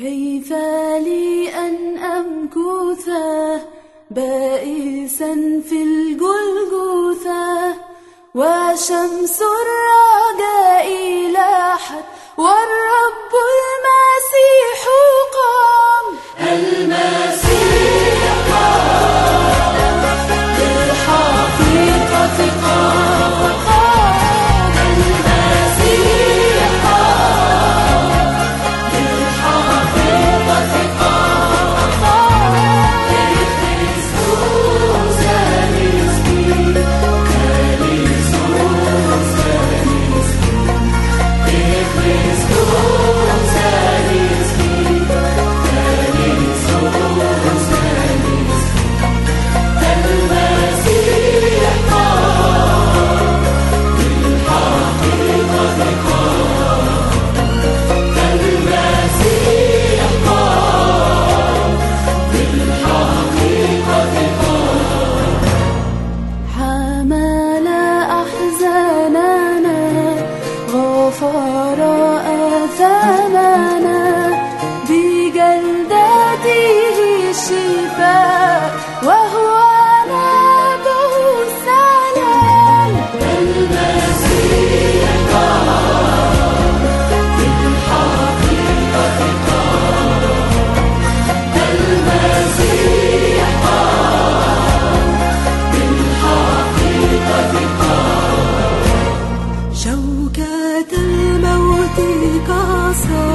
كيف لي أن أمكث بائسا في الجلجوثة وشمس الرجاء لاحت والرب so